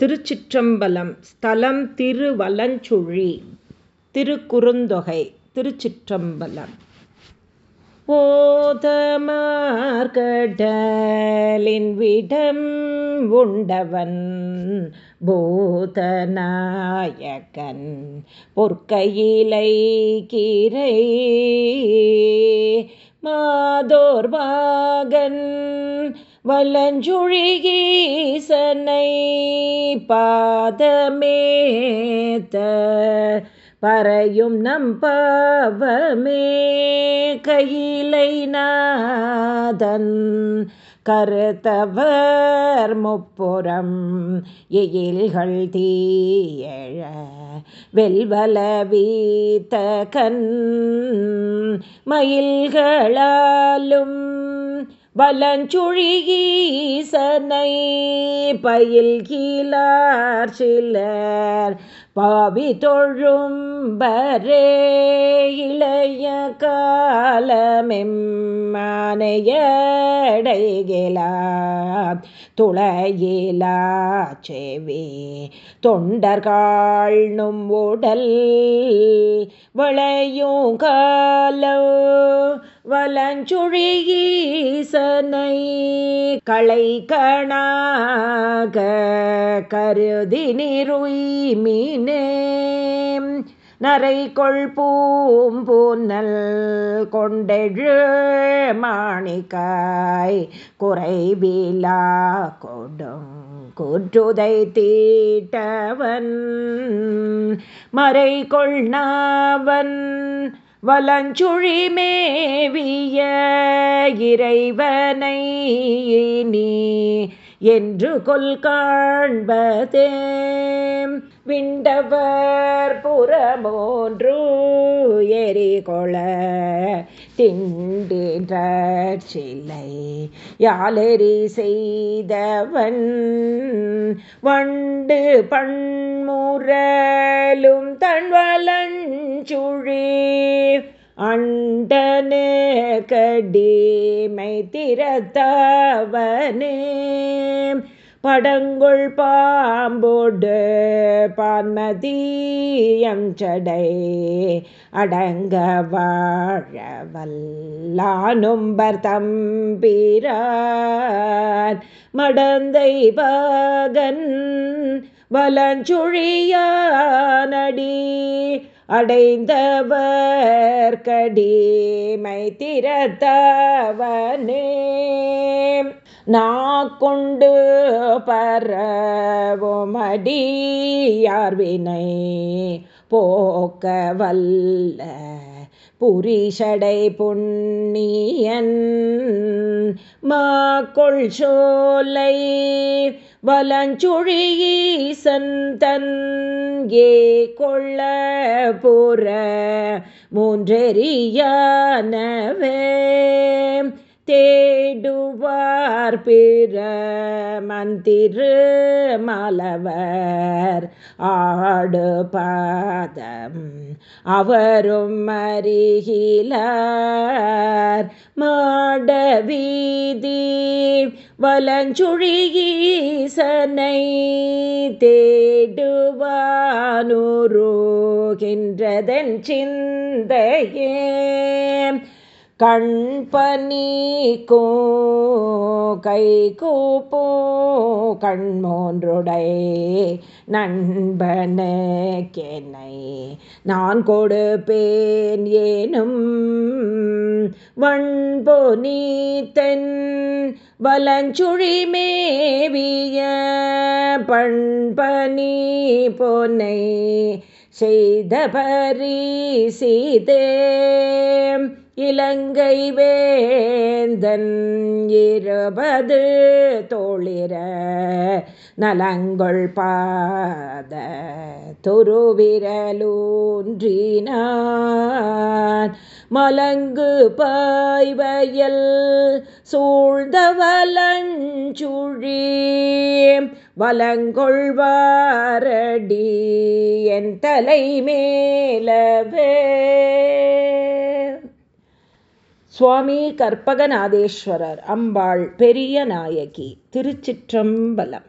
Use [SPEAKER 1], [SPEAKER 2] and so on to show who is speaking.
[SPEAKER 1] திருச்சிற்றம்பலம் ஸ்தலம் திருவலஞ்சுழி திருக்குறுந்தொகை திருச்சிற்றம்பலம். போதமார்கடலின் விடம் உண்டவன் போதநாயகன். பொற்கையிலை கீரை மாதோர்வாகன் வலஞ்சுழிகீசனை பாதமேத்த பறையும் நம் பாவமே கையிலை நாதன் கருத்தவர் முப்புறம் எயில்கள் தீயழ வெல்வல வீத்த கண் மயில்களாலும் வலஞ்சுழிகீசனை பயில் கீழார் சிலர். பாவி தொழும் பரே இளைய காலமெம்மானையடைகிலா துளையிலா செவி தொண்டர்காழ்னும் உடல் வளையும் காலோ வலஞ்சுழியீசனை களை கணாக கருதி நிருய்மினே நரை கொள் பூம்பூன்னல் கொண்டெழு மாணிக்காய் குறைவிலா கொடும் குற்றுதை தீட்டவன். மறை கொள்நாவன் வலஞ்சுழி மேவிய இறைவனை நீ என்று கொல் காண்பதே விண்டவர் புறமோன்று எரிகொள திண்டின்ற சில்லை யாலெறி செய்தவன் வண்டு பண்முரலும் தன்வலஞ்சுழி அண்டனு கடிமை திறத்தவனே. படங்கொள் பாம்போடு பான்மதியம் சடை அடங்க வாழவல்லானும்பர் தம்பிரான் மடந்தை பாகன் வலஞ்சுழியானடி அடைந்தவர் கடிமை திறத்தவனே. நாக்கொண்டு பரவுமடியார்வினை போக்க வல்ல புரிஷடை பொன்னியன் மாக்கொள் சோலை வலஞ்சுழியீசந்தன் ஏ கொள்ள புற மூன்றெறியானவே தேடுவார் பிற மந்திரு மலவர் ஆடு பாதம். அவரும் அறிகிலார் மாட வீதி வலஞ்சுழியீசனை தேடுவானுருகின்றதன் சிந்தையே. கண்பனி கோ கை கூப்போ கண்மோன்றுடை நண்பனுக்கெனை நான் கொடுப்பேன் ஏனும் வண்போ நீத்தன் வலஞ்சுழி மேவிய பண்பனி பொன்னை செய்த. பரி பரிசீதே இலங்கை வேந்தன் இருபது தோழிர நலங்கொள் பாத துருவிரலூன்றினான். மலங்கு பாய்வயல் சூழ்ந்தவலஞ்சுழி வலங்கொள்வாரடி என் தலைமேலவே சுவாமி கற்பகநாதேஸ்வரர் அம்பாள் பெரிய நாயகி திருச்சிற்றம்பலம்.